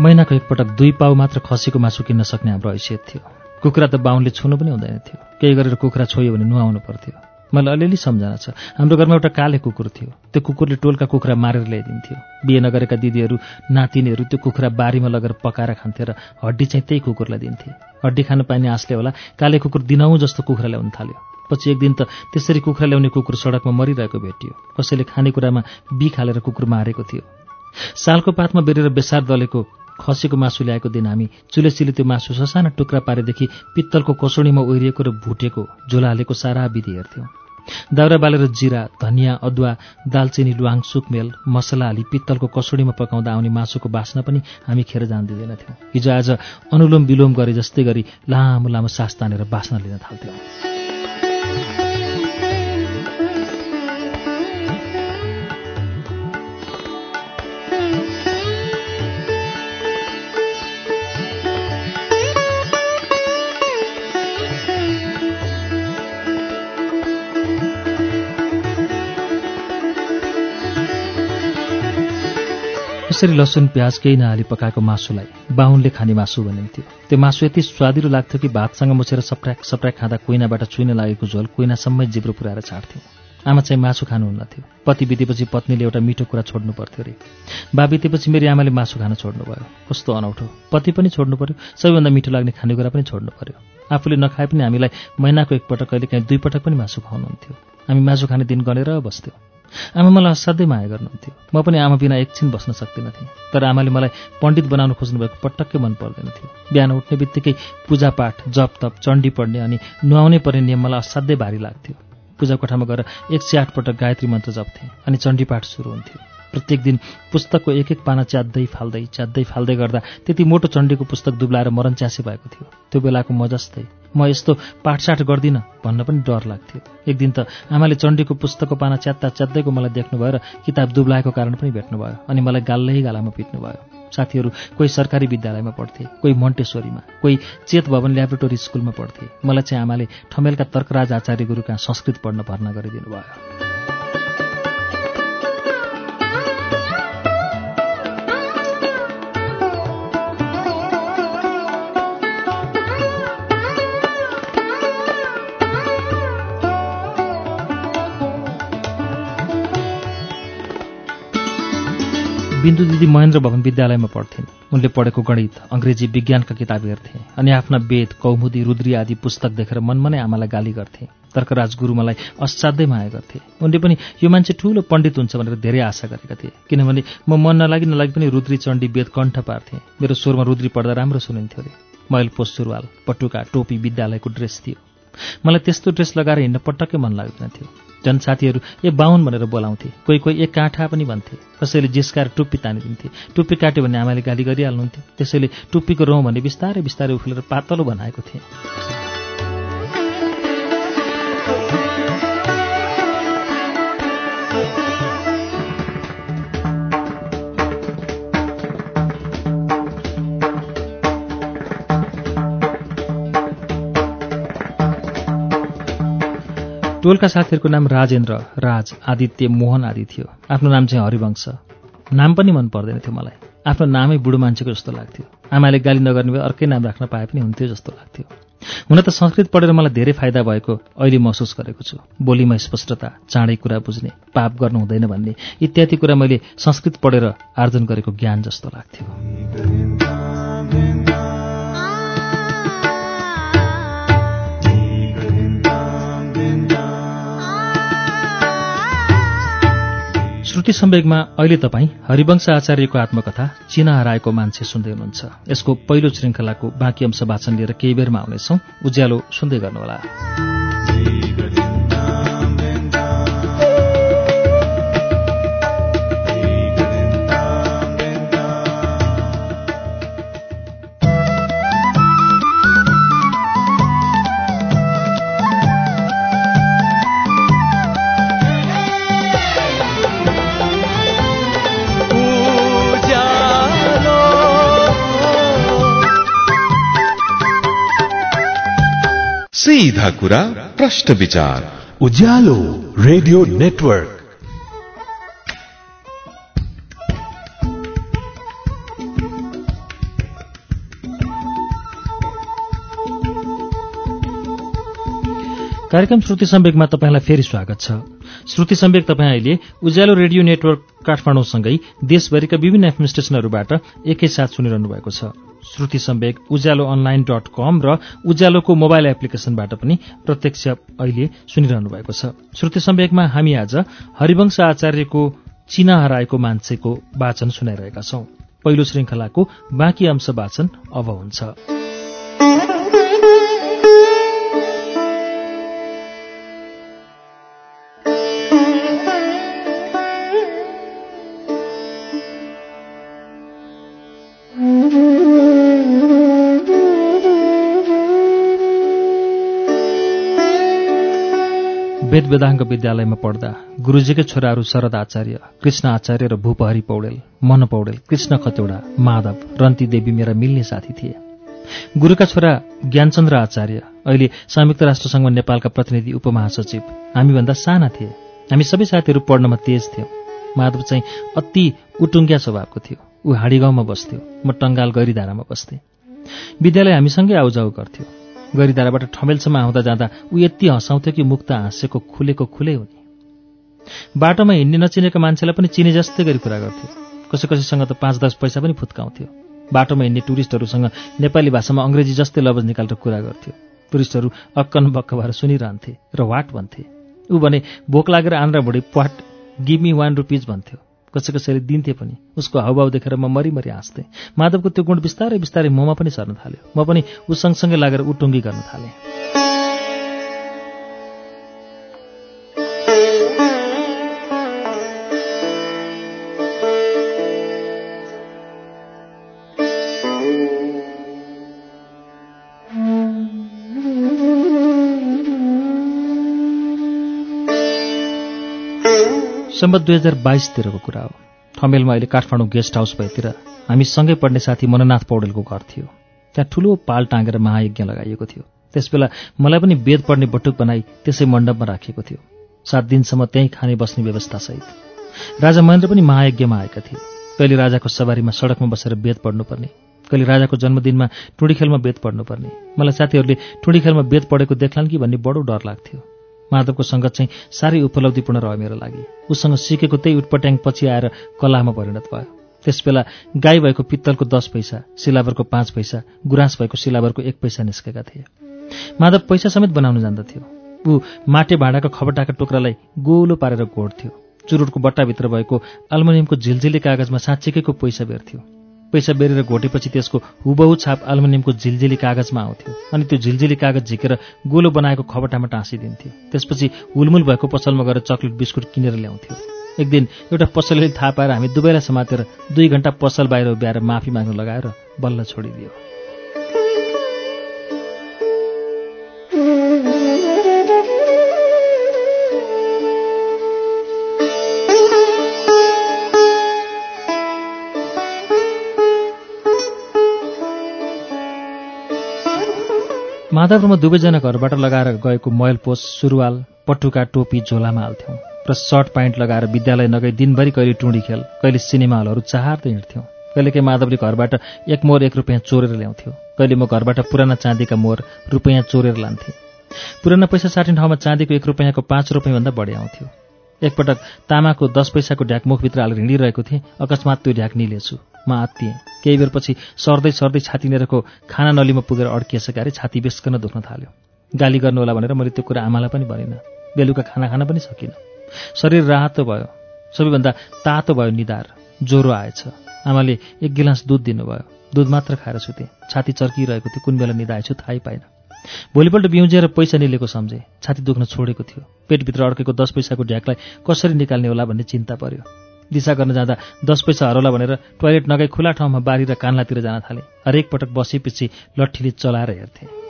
Speaker 1: महिनाको एकपटक दुई पाउ मात्र खसीको मासु किन्न सक्ने हाम्रो हैसियत थियो। कुखुरा त बाहुनले छुनु पनि हुँदैन थियो। केही गरेर कुखुरा छोयो भने नुहाउनु पर्थ्यो। मलाई अलिअलि सम्झना छ। हाम्रो घरमा एउटा काले कुकुर थियो। त्यो कुकुरले टोलका कुखुरा मारेर ल्याइदिन्थ्यो। बिहे नगरेका दिदीहरू नातिनीहरू त्यो कुखुरा बारीमा लगेर पकाएर खान्थे र हड्डी चाहिँ त्यही कुकुरलाई दिन्थे। हड्डी खान पाइने आँसले होला काले कुकुर दिनहुँ जस्तो कुखुरा ल्याउन थाल्यो। पछि एक दिन त त्यसरी कुखुरा ल्याउने कुकुर सडकमा मरिरहेको भेटियो। कसैले खानेकुरामा बिख हालेर कुकुर मारेको थियो। सालको पातमा बेरेर बेसार दलेको खसीको मासु ल्याएको दिन हामी चुलेचिले त्यो मासु ससाना टुक्रा पारेदेखि पित्तलको कसोडीमा ओहिरिएको र भुटेको झोला हालेको सारा विधि हेर्थ्यौँ। दाउरा बालेर जिरा धनियाँ अदुवा दालचिनी लुवाङ सुकमेल मसला हाली पित्तलको कसोडीमा पकाउँदा आउने मासुको बास्ना पनि हामी खेर जान दिँदैनथ्यौँ हिजो आज अनुलोम विलोम गरे जस्तै गरी लामो लामो सास तानेर बास्ना लिन थाल्थ्यौँ। यसरी लसुन प्याज केही नहाली पकाएको मासुलाई बाहुनले खाने मासु भनिन्थ्यो। त्यो मासु यति स्वादिलो लाग्थ्यो कि भातसँग मुछेर सप्राक सप्राक खाँदा कुइनाबाट चुइन लागेको झोल कुइनासम्मै जिब्रो पुऱ्याएर छाड्थ्यौँ। आमा चाहिँ मासु खानुहुन्नथ्यो पति बितेपछि पत्नीले एउटा मिठो कुरा छोड्नु पर्थ्यो अरे बा बितेपछि मेरो आमाले मासु खान छोड्नुभयो। कस्तो अनौठो। पति पनि छोड्नु पर्यो। सबैभन्दा मिठो लाग्ने खानेकुरा पनि छोड्नु पर्यो। आफूले नखाए पनि हामीलाई महिनाको एकपटक कहिले काहीँ दुई पटक पनि मासु खुवाउनुहुन्थ्यो। हामी मासु खाने दिन गनेर बस्थ्यौँ। आमा मलाई असाध्यै माया गर्नुहुन्थ्यो। म पनि आमा बिना एकछिन बस्न सक्दिनँ तर आमाले मलाई पण्डित बनाउन खोज्नुभएको पटक्कै मन पर्दैन थियो बिहान उठ्ने बित्तिकै पूजापाठ जप तप चण्डी पढ्ने अनि नुहाउनै पर्ने नियम मलाई असाध्यै भारी लाग्थ्यो। पूजा कोठामा गएर एक सय आठ पटक गायत्री मन्त्र जप्थेँ अनि चण्डीपाठ सुरु हुन्थ्यो। प्रत्येक दिन पुस्तकको एक एक पाना च्याद्दै फाल्दै च्याद्दै फाल्दै गर्दा त्यति मोटो चण्डीको पुस्तक दुब्लाएर मरण च्यासे भएको थियो। त्यो बेलाको म जस्तै। म यस्तो पाठसाठ गर्दिनँ भन्न पनि डर लाग्थ्यो। एक दिन त आमाले चण्डीको पुस्तकको पाना च्यात्ता च्यात्दैको मलाई देख्नुभयो र किताब दुब्लाएको कारण पनि भेट्नुभयो अनि मलाई गाल्लै गालामा पिट्नुभयो। साथीहरू कोही सरकारी विद्यालयमा पढ्थे कोही मन्टेश्वरीमा कोही चेत भवन ल्याबोरेटोरी स्कुलमा पढ्थे। मलाई चाहिँ आमाले ठमेलका तर्कराज आचार्य गुरु कहाँ संस्कृत पढ्न भर्ना गरिदिनु भयो बिन्दु दिदी महेन्द्र भवन विद्यालयमा पढ्थिन्। उनले पढेको गणित अङ्ग्रेजी विज्ञानका किताब हेर्थे अनि आफ्ना वेद कौमुदी रुद्री आदि पुस्तक देखेर मनमा नै आमालाई गाली गर्थे। तर्कराज गुरु मलाई असाध्यै माया गर्थे। उनले पनि यो मान्छे ठूलो पण्डित हुन्छ भनेर धेरै आशा गरेका थिए। किनभने म मन नलागि नलागि पनि रुद्री चण्डी वेद कण्ठ पार्थेँ। मेरो स्वरमा रुद्री पढ्दा राम्रो सुनिन्थ्यो अरे मैल सुरुवाल पटुका टोपी विद्यालयको ड्रेस थियो। मलाई त्यस्तो ड्रेस लगाएर हिँड्न पटक्कै मन लाग्दैन थियो। जनसाथीहरू ए बाहुन भनेर बोलाउँथे। कोही कोही एक काँठा पनि भन्थे। कसैले जिस्काएर टुप्पी तानिदिन्थे। टुप्पी काट्यो भने आमाले गाली गरिहाल्नुहुन्थ्यो। त्यसैले टुप्पीको रौँ भने बिस्तारै बिस्तारै उफ्लेर पातलो बनाएको थिएँ। टोलका साथीहरूको नाम राजेन्द्र राज आदित्य मोहन आदि थियो। आफ्नो नाम चाहिँ हरिवंश। नाम पनि मन पर्दैन थियो मलाई। आफ्नो नामै बुढो मान्छेको जस्तो लाग्थ्यो। आमाले गाली नगर्ने भए अर्कै नाम राख्न पाए पनि हुन्थ्यो जस्तो लाग्थ्यो। हुन त संस्कृत पढेर मलाई धेरै फाइदा भएको अहिले महसुस गरेको छु। बोलीमा स्पष्टता चाँडै कुरा बुझ्ने पाप गर्नु हुँदैन भन्ने इत्यादि कुरा मैले संस्कृत पढेर आर्जन गरेको ज्ञान जस्तो लाग्थ्यो। श्रुति सम्वेगमा अहिले तपाईँ हरिवंश आचार्यको आत्मकथा चिना हराएको मान्छे सुन्दै हुनुहुन्छ। यसको पहिलो श्रृङ्खलाको बाँकी अंश वाचन लिएर केही बेरमा आउनेछौ। उज्यालो सुन्दै गर्नुहोला।
Speaker 2: सीधा कुरा प्रश्न विचार।
Speaker 3: Ujyalo radio network.
Speaker 1: कार्यक्रम श्रुति सम्वेकमा तपाईँलाई फेरि स्वागत छ। श्रुति सम्वेक तपाईँ अहिले उज्यालो रेडियो नेटवर्क काठमाडौँसँगै देशभरिका विभिन्न एफएम स्टेशनहरूबाट एकैसाथ सुनिरहनु भएको छ। श्रुति सम्वेक उज्यालो अनलाइन डट कम र उज्यालोको मोबाइल एप्लिकेशनबाट पनि प्रत्यक्ष अहिले सुनिरहनु भएको छ। श्रुति सम्वेकमा हामी आज हरिवंश आचार्यको चिना हराएको मान्छेको वाचन सुनाइरहेका छौं। पहिलो श्रृङ्खलाको बाँकी अंश वाचन अब हुन्छ। वेद वेदाङ्ग विद्यालयमा पढ्दा गुरुजीकै छोराहरू शरद आचार्य कृष्ण आचार्य र भूपहरी पौडेल मन पौडेल कृष्ण खतौडा माधव रन्ती देवी मेरा मिल्ने साथी थिए। गुरुका छोरा ज्ञानचन्द्र आचार्य अहिले संयुक्त राष्ट्रसङ्घमा नेपालका प्रतिनिधि उपमहासचिव। हामीभन्दा साना थिए। हामी सबै साथीहरू पढ्नमा तेज थियौँ। माधव चाहिँ अति उटुङ्ग्या स्वभावको थियो। ऊ हाँडी गाउँमा बस्थ्यो। म टङ्गाल गैरीधारामा बस्थेँ। विद्यालय हामीसँगै आउजाउ गर्थ्यो। गैरीधाराबाट ठमेलसम्म आउँदा जाँदा ऊ यति हँसाउँथ्यो कि मुक्त हाँसेको खुलेको खुलै हुने बाटोमा हिँड्ने नचिनेका मान्छेलाई पनि चिने जस्तै गरी कुरा गर्थ्यो। कसै कसैसँग त पाँच दस पैसा पनि फुत्काउँथ्यो। बाटोमा हिँड्ने टुरिस्टहरूसँग नेपाली भाषामा अङ्ग्रेजी जस्तै लवज निकालेर कुरा गर्थ्यो। टुरिस्टहरू अक्कन बक्क भएर सुनिरहन्थे र वाट भन्थे। ऊ भने भोक लागेर आन्द्रा भुँडी पाट गिभ मी वान रुपिज भन्थ्यो। कसै कसैले दिन्थे पनि। उसको हाउभाउ देखेर म मरिमरि हाँस्थेँ। माधवको त्यो गुण बिस्तारै बिस्तारै ममा पनि सर्न थाल्यो। म पनि ऊ सँगसँगै लागेर ऊ टुङ्गी गर्न थालेँ। सम्बत दुई हजार बाइसतिरको कुरा हो। ठमेलमा अहिले काठमाडौँ गेस्ट हाउस भएतिर हामी सँगै पढ्ने साथी मननाथ पौडेलको घर थियो। त्यहाँ ठुलो पाल टाँगेर महायज्ञ लगाइएको थियो। त्यसबेला मलाई पनि वेद पढ्ने बटुक बनाई त्यसै मण्डपमा राखिएको थियो। सात दिनसम्म त्यहीँ खाने बस्ने व्यवस्थासहित राजा महेन्द्र पनि महायज्ञमा आएका थिए। कहिले राजाको सवारीमा सडकमा बसेर वेद पढ्नुपर्ने कहिले राजाको जन्मदिनमा टुँडी खेलमा वेद पढ्नुपर्ने। मलाई साथीहरूले टुँडी खेलमा वेद पढेको देख्लान् कि भन्ने बडो डर लाग्थ्यो। माधवको सङ्गत चाहिँ साह्रै उपलब्धिपूर्ण रह्यो मेरो लागि। उसँग सिकेको त्यही उटपट्याङ पछि आएर कलामा परिणत भयो। त्यसबेला गाई भएको पित्तलको दस पैसा सिलावरको पाँच पैसा गुराँस भएको सिलावरको एक पैसा निस्केका थिए। माधव पैसा समेत बनाउन जान्दथ्यो ऊ माटे भाँडाको खबटाका टुक्रालाई गोलो पारेर घोड्थ्यो चुरुटको बट्टाभित्र भएको अल्मुनियमको झिलझिले कागजमा साँच्चीकैको पैसा बेर्थ्यो पैसा बेरेर घोटेपछि त्यसको हुबहु छाप अल्मुनियमको झिलझिली कागजमा आउँथ्यो अनि त्यो झिलझिली कागज झिकेर गोलो बनाएको खबटामा टाँसिदिन्थ्यो। त्यसपछि हुलमुल भएको पसलमा गएर चक्लेट बिस्कुट किनेर ल्याउँथ्यो। एक दिन एउटा पसलले थाहा पाएर हामी दुवैलाई समातेर दुई घन्टा पसल बाहिर उभ्याएर माफी माग्न लगाएर बल्ल छोडिदियो। माधव दुवैजना घरबाट लगाएर गएको मैल पोस सुरुवाल पटुका टोपी झोलामा हाल्थ्यौँ र सर्ट प्यान्ट लगाएर विद्यालय नगई दिनभरि कहिले टुँडी खेल कहिले सिनेमा हलहरू चाहार्दै हिँड्थ्यौँ। कहिले काहीँ माधवले घरबाट एक मोर एक रुपियाँ चोरेर ल्याउँथ्यो। कहिले म घरबाट पुराना चाँदीका मोर रुपियाँ चोरेर लान्थेँ। पुराना पैसा साट्ने ठाउँमा चाँदीको एक रुपियाँको पाँच रुपियाँभन्दा बढी आउँथ्यो। एकपटक तामाको दस पैसाको ढ्याक मुखभित्र हालेर हिँडिरहेको थिएँ अकस्मात त्यो ढ्याक निलेछु। म आत्तिएँ केही बेरपछि सर्दै सर्दै छातीनेरको खाना नलीमा पुगेर अड्किएछ क्यारे छाती बेसकन दुख्न थाल्यो। गाली गर्नुहोला भनेर मैले त्यो कुरा आमालाई पनि भनिनँ। बेलुका खाना खान पनि सकिनँ। शरीर रातो भयो। सबैभन्दा तातो भयो निधार ज्वरो आएछ। आमाले एक गिलास दुध दिनुभयो। दुध मात्र खाएर सुतेँ। छाती चर्किरहेको थियो। कुन बेला निधाएछु थाहै पाइनँ भोलिपल्ट बिउजिएर पैसा निलेको सम्झे। छाती दुख्न छोडेको थियो। पेटभित्र अड्केको दस पैसाको ढ्याकलाई कसरी निकाल्ने होला भन्ने चिन्ता पर्यो। दिशा गर्न जाँदा दस पैसा हरौला भनेर टोयलेट नगई खुला ठाउँमा बारी र कान्लातिर जान थाले। हरेक पटक बसेपछि लट्ठीले चलाएर हेर्थे।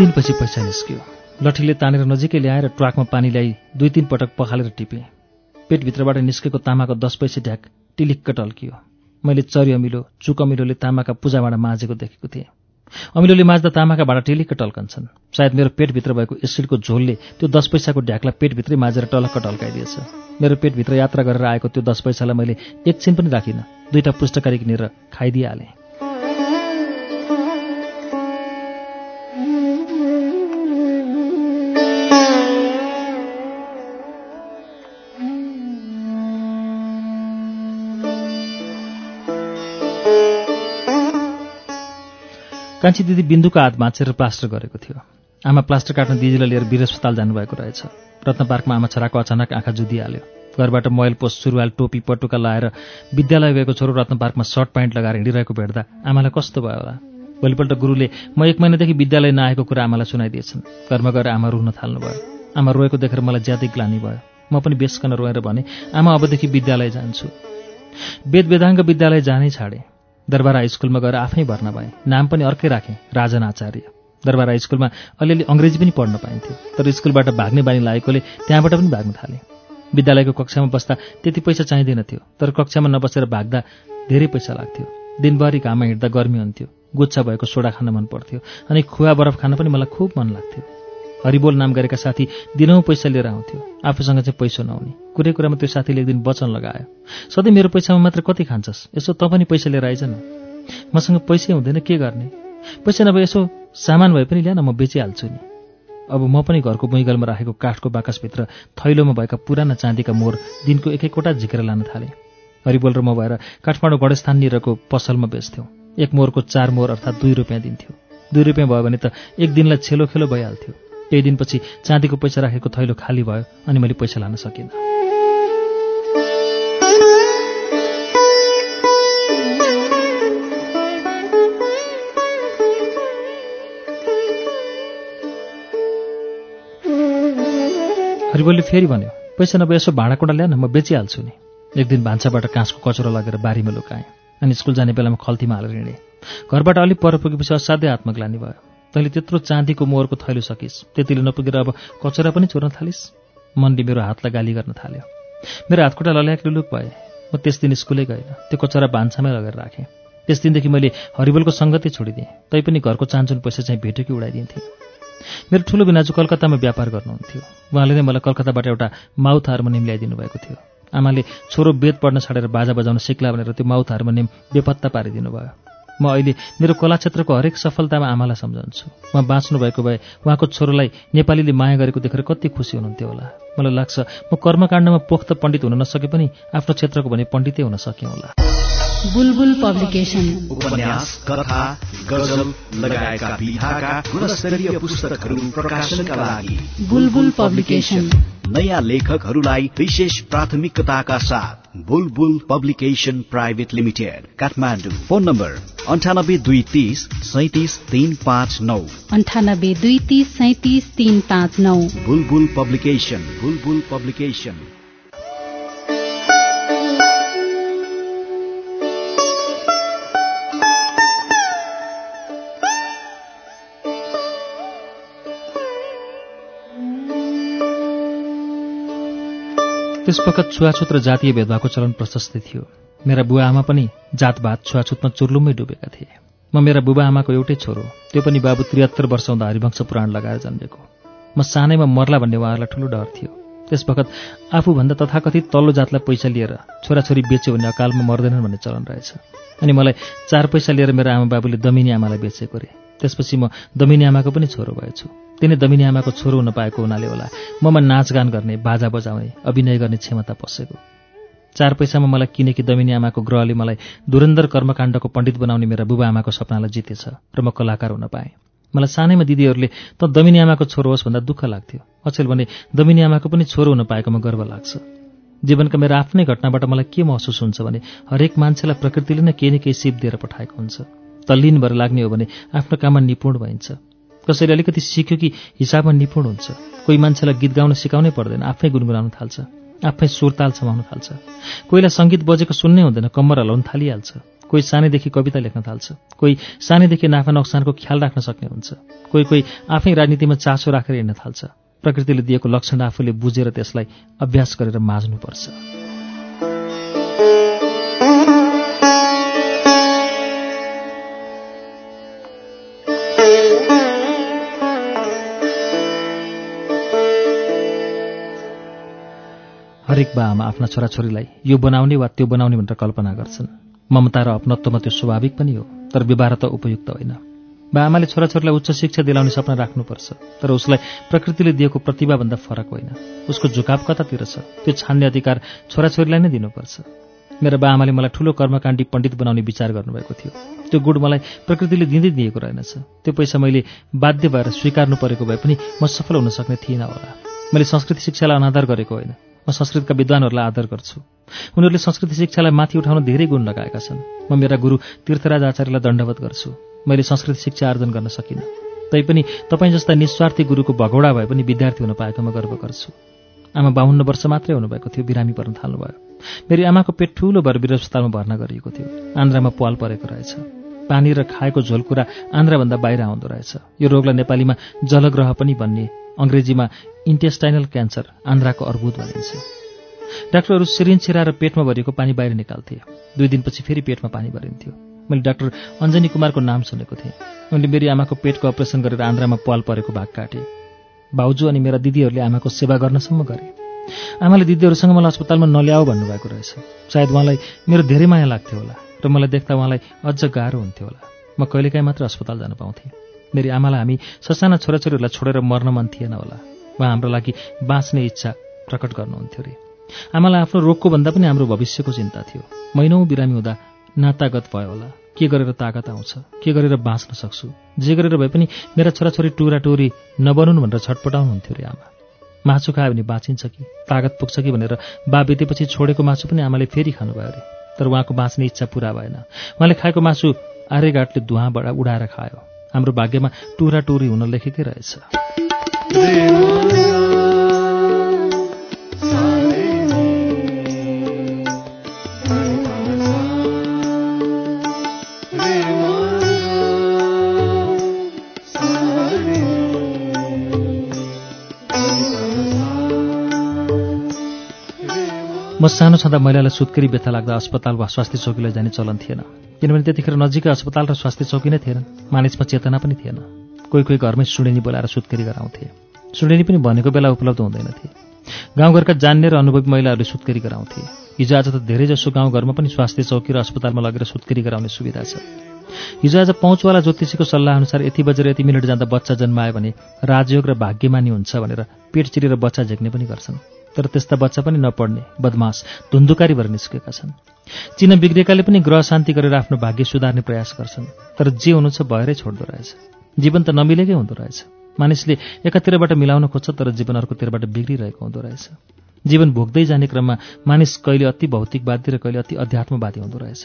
Speaker 1: दिनपछि पैसा निस्क्यो। लठीले तानेर नजिकै ल्याएर ट्राकमा पानी ल्याई दुई तिन पटक पखालेर टिपेँ। पेटभित्रबाट निस्केको तामाको दस पैसे ढ्याक टिलिक्क टल्कियो। मैले चरी अमिलो चुक अमिलोले तामाका पूजाबाट माझेको देखेको थिएँ। अमिलोले माझ्दा तामाका भाँडा टिलिक्क टल्कन्छन्। सायद मेरो पेटभित्र भएको एसिडको झोलले त्यो दस पैसाको ढ्याकलाई पेटभित्रै माझेर टलक्क टल्काइदिएछ। मेरो पेटभित्र यात्रा गरेर आएको त्यो दस पैसालाई मैले एकछिन पनि राखिनँ। दुईवटा पुस्तकारी किनेर खाइदिइहालेँ। कान्छी दिदी बिन्दुको हात भाँचेर प्लास्टर गरेको थियो। आमा प्लास्टर काट्न दिदीलाई लिएर वीर अस्पताल जानुभएको रहेछ। रत्न पार्कमा आमा छोराको अचानक आँखा जुदिहाल्यो घरबाट मोबाइल पोस्ट सुरुवाल टोपी पटुका लाएर विद्यालय गएको छोरो रत्न पार्कमा सर्ट प्यान्ट लगाएर हिँडिरहेको भेट्दा आमालाई कस्तो भयो होला? भोलिपल्ट गुरुले म एक महिनादेखि विद्यालय नआएको कुरा आमालाई सुनाइदिएछन्। घरमा गएर आमा रुन थाल्नुभयो। आमा रोएको देखेर मलाई ज्यादै ग्लानी भयो। म पनि बेसकन रोएर भने आमा अबदेखि विद्यालय जान्छु। वेद वेदाङ्ग विद्यालय जानै छाडे। दरबार हाई स्कुलमा गएर आफै भर्ना भएँ। नाम पनि अर्कै राखेँ राजन आचार्य। दरबार हाई स्कुलमा अलिअलि अङ्ग्रेजी पनि पढ्न पाइन्थ्यो तर स्कुलबाट भाग्ने बानी लागेकोले त्यहाँबाट पनि भाग्न थालेँ। विद्यालयको कक्षामा बस्दा त्यति पैसा चाहिँदैन थियो तर कक्षामा नबसेर भाग्दा धेरै पैसा लाग्थ्यो। दिनभरि घाममा हिँड्दा गर्मी हुन्थ्यो गुच्छा भएको सोडा खान मन पर्थ्यो अनि खुवा बरफ खान पनि मलाई खुब मन लाग्थ्यो। हरिबोल नाम गरेका साथी दिनौँ पैसा लिएर आउँथ्यो। आफूसँग चाहिँ पैसा नहुने। कुरै कुरामा त्यो साथीले एक दिन वचन लगायो। सधैँ मेरो पैसामा मात्र कति खान्छस्? यसो त पनि पैसा लिएर आइज न। मसँग पैसै हुँदैन के गर्ने? पैसा नभए यसो सामान भए पनि ल्यान म बेचिहाल्छु नि। अब म पनि घरको मैगलमा राखेको काठको बाकसभित्र थैलोमा भएका पुराना चाँदीका मोर दिनको एक एकवटा झिकेर लान थालेँ। हरिबोल र म भएर काठमाडौँ गणेशस्थाननिरको पसलमा बेच्थ्यौँ। एक मोरको चार मोर अर्थात् दुई रुपियाँ दिन्थ्यो। दुई रुपियाँ भयो भने त एक दिनलाई छेलो खेलो भइहाल्थ्यो। केही दिनपछि चाँदीको पैसा राखेको थैलो खाली भयो अनि मैले पैसा लान सकिनँ। हरिबोलले फेरि भन्यो पैसा नभए यसो भाँडाकुँडा ल्याएन म बेचिहाल्छु नि। एक दिन भान्साबाट काँसको कचरो लगेर बारीमा लुकाएँ अनि स्कुल जाने बेलामा खल्तीमा हालेर हिँडेँ। घरबाट अलिक पर पुगेपछि असाध्यै आत्मग्लानी भयो। तैँले त्यत्रो चाँदीको मोहरको थैलो सकिस्। त्यतिले नपुगेर अब कचरा पनि चोर्न थालिस्। मनले मेरो हातलाई गाली गर्न थाल्यो। मेरो हातखुट्टा लल्याक लुलुक भए। म त्यस दिन स्कुलै गएन। त्यो कचरा भान्सामै लगेर राखेँ। त्यस दिनदेखि मैले हरिबोलको सङ्गतै छोडिदिएँ। तैपनि घरको चान्चुन पैसा चाहिँ भेट्यो कि उडाइदिन्थेँ। मेरो ठुलो बिनाजु कलकत्तामा व्यापार गर्नुहुन्थ्यो। उहाँले नै मलाई कलकत्ताबाट एउटा माउथ हार्मोनियम ल्याइदिनु भएको थियो। आमाले छोरो बेद पढ्न छाडेर बाजा बजाउन सिक्ला भनेर त्यो माउथ हार्मोनियम बेपत्ता पारिदिनु भयो म अहिले मेरो कला क्षेत्रको हरेक सफलतामा आमालाई सम्झन्छु। उहाँ बाँच्नु भएको भए उहाँको छोरोलाई नेपालीले माया गरेको देखेर कति खुसी हुनुहुन्थ्यो होला। मलाई लाग्छ म कर्मकाण्डमा पोख्त पण्डित हुन नसके पनि आफ्नो क्षेत्रको भने पण्डितै हुन सकेँ होला।
Speaker 4: बुलबुल पब्लिकेशन।
Speaker 5: उपन्यास कथा गजल लगायतका विधाका गुणस्तरीय पुस्तकहरू प्रकाशनका लागि
Speaker 4: बुलबुल पब्लिकेशन।
Speaker 5: नयाँ लेखकहरूलाई विशेष प्राथमिकताका साथ Bulbul publication private limited Kathmandu. Phone number अन्ठानब्बे दुई तिस सैतिस तिन पाँच नौ।
Speaker 4: अन्ठानब्बे दुई तिस सैतिस तिन पाँच नौ।
Speaker 5: बुलबुल पब्लिकेशन। भुलबुल पब्लिकेशन।
Speaker 1: त्यसवखत छुवाछुत र जातीय भेदभावको चलन प्रशस्त थियो। मेरा बुवा आमा पनि जातभात छुवाछुतमा चुर्लुमै डुबेका थिए। म मेरा बुबा आमाको एउटै छोरो त्यो पनि बाबु त्रिहत्तर वर्ष हुँदा हरिवंश पुराण लगाएर जन्मेको। म सानैमा मर्ला भन्ने उहाँहरूलाई ठुलो डर थियो। त्यसवखत आफूभन्दा तथाकथित तल्लो जातलाई पैसा लिएर छोराछोरी बेच्यो भने अकालमा मर्दैनन् भन्ने चलन रहेछ। अनि मलाई चार पैसा लिएर मेरो आमा बाबुले दमिनी आमालाई बेचेको रे। त्यसपछि म दमिनी आमाको पनि छोरो भएछु। तिनी दमिनी आमाको छोरो हुन पाएको हुनाले होला। ममा नाचगान गर्ने बाजा बजाउने अभिनय गर्ने क्षमता पसेको। चार पैसामा मलाई किनेकी दमिनी आमाको ग्रहले मलाई धुरन्धर कर्मकाण्डको पण्डित बनाउने मेरा बुबा आमाको सपनालाई जितेछ र म कलाकार हुन पाएँ। मलाई सानैमा दिदीहरूले त दमिनी आमाको छोरो होस् भन्दा दुःख लाग्थ्यो। अचेल भने दमिनी आमाको पनि छोरो हुन पाएकोमा गर्व लाग्छ। जीवनका मेरो आफ्नै घटनाबाट मलाई के महसुस हुन्छ भने हरेक मान्छेलाई प्रकृतिले नै केही न केही सिप दिएर पठाएको हुन्छ। तल्लीन भएर लाग्ने हो भने आफ्नो काममा निपुण भइन्छ। कसैले अलिकति सिक्यो कि हिसाबमा निपुण हुन्छ। कोही मान्छेलाई गीत गाउन सिकाउनै पर्दैन आफै गुनगुनाउन थाल्छ। आफै सुरताल समाउन थाल्छ। कोहीलाई सङ्गीत बजेको सुन्नै हुँदैन कम्मर हलाउन थालिहाल्छ। कोही सानैदेखि कविता लेख्न थाल्छ कोही सानैदेखि नाफा नोक्सानको ख्याल राख्न सक्ने हुन्छ कोही कोही आफै राजनीतिमा चासो राखेर हिँड्न थाल्छ प्रकृतिले दिएको लक्षण आफूले बुझेर त्यसलाई अभ्यास गरेर माझ्नुपर्छ। हरेक बा आमा आफ्ना छोराछोरीलाई यो बनाउने वा त्यो बनाउने भनेर कल्पना गर्छन्। ममता र अपनत्वमा त्यो स्वाभाविक पनि हो तर व्यवहार त उपयुक्त होइन। बा आमाले छोराछोरीलाई उच्च शिक्षा दिलाउने सपना राख्नुपर्छ तर उसलाई प्रकृतिले दिएको प्रतिभाभन्दा फरक होइन। उसको झुकाव कतातिर छ त्यो छान्ने अधिकार छोराछोरीलाई नै दिनुपर्छ। मेरा बा आमाले मलाई ठुलो कर्मकाण्डी पण्डित बनाउने विचार गर्नुभएको थियो। त्यो गुण मलाई प्रकृतिले दिँदै दिएको रहेनछ। त्यो पैसा मैले बाध्य भएर स्वीकार्नु परेको भए पनि म सफल हुन सक्ने थिइनँ होला। मैले संस्कृति शिक्षालाई अनादर गरेको होइन। म संस्कृतका विद्वानहरूलाई आदर गर्छु। उनीहरूले संस्कृति शिक्षालाई माथि उठाउन धेरै गुण लगाएका छन्। म मेरा गुरु तीर्थराज आचार्यलाई दण्डवत गर्छु। मैले संस्कृत शिक्षा आर्जन गर्न सकिनँ। तैपनि तपाईँ जस्ता निस्वार्थी गुरुको भगौडा भए पनि विद्यार्थी हुन पाएकोमा गर्व गर्छु। आमा बाहुन्न वर्ष मात्रै हुनुभएको थियो बिरामी पर्न थाल्नुभयो। मेरी आमाको पेट ठुलो भएर वीर अस्पतालमा भर्ना गरिएको थियो। आन्द्रामा पाल परेको रहेछ। पानी र खाएको झोल कुरा आन्द्राभन्दा बाहिर आउँदो रहेछ। यो रोगलाई नेपालीमा जलग्रह पनि भन्ने अङ्ग्रेजीमा इन्टेस्टाइनल क्यान्सर आन्द्राको अर्बुद भनिन्छ। डाक्टरहरू सिरिन छिराएर पेटमा भरिएको पानी बाहिर निकाल्थे। दुई दिनपछि फेरि पेटमा पानी भरिन्थ्यो। मैले डाक्टर अञ्जनी कुमारको नाम सुनेको थिएँ। उनले मेरी आमाको पेटको अपरेसन गरेर आन्द्रामा पाल परेको भाग काटे। भाउजू अनि मेरा दिदीहरूले आमाको सेवा गर्नसम्म गरे। आमाले दिदीहरूसँग मलाई अस्पतालमा नल्याऊ भन्नुभएको रहेछ। सायद उहाँलाई मेरो धेरै माया लाग्थ्यो होला र मलाई देख्दा उहाँलाई अझ गाह्रो हुन्थ्यो होला। म कहिलेकाहीँ मात्र अस्पताल जान पाउँथेँ। मेरी आमालाई हामी ससाना छोराछोरीहरूलाई छोडेर मर्न मन थिएन होला। उहाँ हाम्रो लागि बाँच्ने इच्छा प्रकट गर्नुहुन्थ्यो अरे आमालाई आफ्नो रोगको भन्दा पनि हाम्रो भविष्यको चिन्ता थियो। महिनौ बिरामी हुँदा नातागत भयो होला। के गरेर तागत आउँछ? के गरेर बाँच्न सक्छु? जे गरेर भए पनि मेरा छोराछोरी टुरा टुरी नबनुन् भनेर छटपटाउनुहुन्थ्यो अरे आमा। मासु खायो भने बाँचिन्छ कि? तागत पुग्छ कि भनेर बा बितेपछि छोडेको मासु पनि आमाले फेरि खानुभयो अरे तर उहाँको बाँच्ने इच्छा पुरा भएन। उहाँले खाएको मासु आर्यघाटले धुवाँबाट उडाएर खायो। हाम्रो भाग्यमा टुरा टुरी हुन लेखेकै रहेछ। सानो छँदा महिलालाई सुत्केरी व्यथा लाग्दा अस्पताल वा स्वास्थ्य चौकीलाई जाने चलन थिएन। किनभने त्यतिखेर नजिकै अस्पताल र स्वास्थ्य चौकी नै थिएन मानिसमा चेतना पनि थिएन। कोही कोही घरमै सुडेनी बोलाएर सुत्केरी गराउँथे। सुडेनी पनि भनेको बेला उपलब्ध हुँदैनथे। गाउँघरका जान्ने र अनुभवी महिलाहरूले सुत्केरी गराउँथे। हिजो आज त धेरैजसो गाउँघरमा पनि स्वास्थ्य चौकी र अस्पतालमा लगेर सुत्केरी गराउने सुविधा छ। हिजो आज पहुँचवाला ज्योतिषीको सल्लाह अनुसार यति बजेर यति मिनट जाँदा बच्चा जन्मायो भने राजयोग र भाग्यमानी हुन्छ भनेर पेट चिरेर बच्चा झेक्ने पनि गर्छन्। तर त्यस्ता बच्चा पनि नपढ्ने बदमास धुन्धुकारी भएर निस्केका छन्। चिन बिग्रेकाले पनि ग्रह शान्ति गरेर आफ्नो भाग्य सुधार्ने प्रयास गर्छन् तर जे हुनु छ भएरै छोड्दो रहेछ। जीवन त नमिलेकै हुँदो रहेछ। मानिसले एकातिरबाट मिलाउन खोज्छ तर जीवन अर्कोतिरबाट बिग्रिरहेको हुँदो रहेछ। जीवन भोग्दै जाने क्रममा मानिस कहिले अति भौतिकवादी र कहिले अति अध्यात्मवादी हुँदो रहेछ।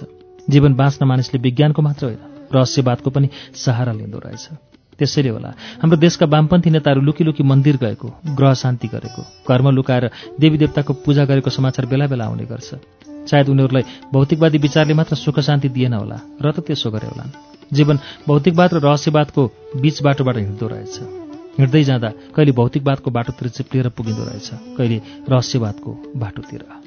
Speaker 1: जीवन बाँच्न मानिसले विज्ञानको मात्र होइन रहस्यवादको पनि सहारा लिँदो रहेछ। त्यसैले होला। हाम्रो देशका वामपन्थी नेताहरू लुकी लुकी मन्दिर गएको ग्रह शान्ति गरेको घरमा लुकाएर देवी देवताको पूजा गरेको समाचार बेला बेला आउने गर्छ। सायद उनीहरूलाई भौतिकवादी विचारले मात्र सुख शान्ति दिएन होला र त त्यसो गरे होला। जीवन भौतिकवाद र रहस्यवादको बीच बाटोबाट हिँड्दो रहेछ। हिँड्दै जाँदा कहिले भौतिकवादको बाटोतिर चिप्लिएर पुगिँदो रहेछ कहिले रहस्यवादको बाटोतिर।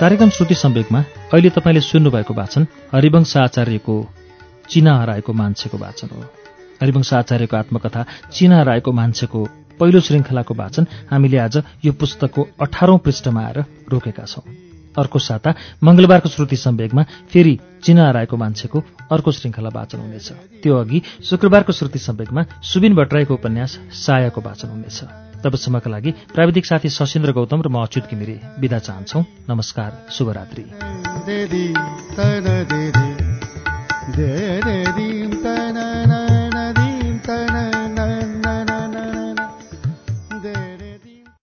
Speaker 1: कार्यक्रम श्रुति सम्वेकमा अहिले तपाईँले सुन्नुभएको वाचन हरिवंश आचार्यको चिना हराएको मान्छेको वाचन हो। हरिवंश आचार्यको आत्मकथा चिना हराएको मान्छेको पहिलो श्रृङ्खलाको वाचन हामीले आज यो पुस्तकको अठारौं पृष्ठमा आएर रोकेका छौं। अर्को साता मंगलबारको श्रुति सम्वेगमा फेरि चिना हराएको मान्छेको अर्को श्रृङ्खला वाचन हुनेछ। त्यो अघि शुक्रबारको श्रुति सम्वेगमा सुबिन भट्टराईको उपन्यास सायाको वाचन हुनेछ। तबसम्मका लागि प्राविधिक साथी सशेन्द्र गौतम र म अच्युत घिमिरे विदा चाहन्छौ। नमस्कार शुभरात्री।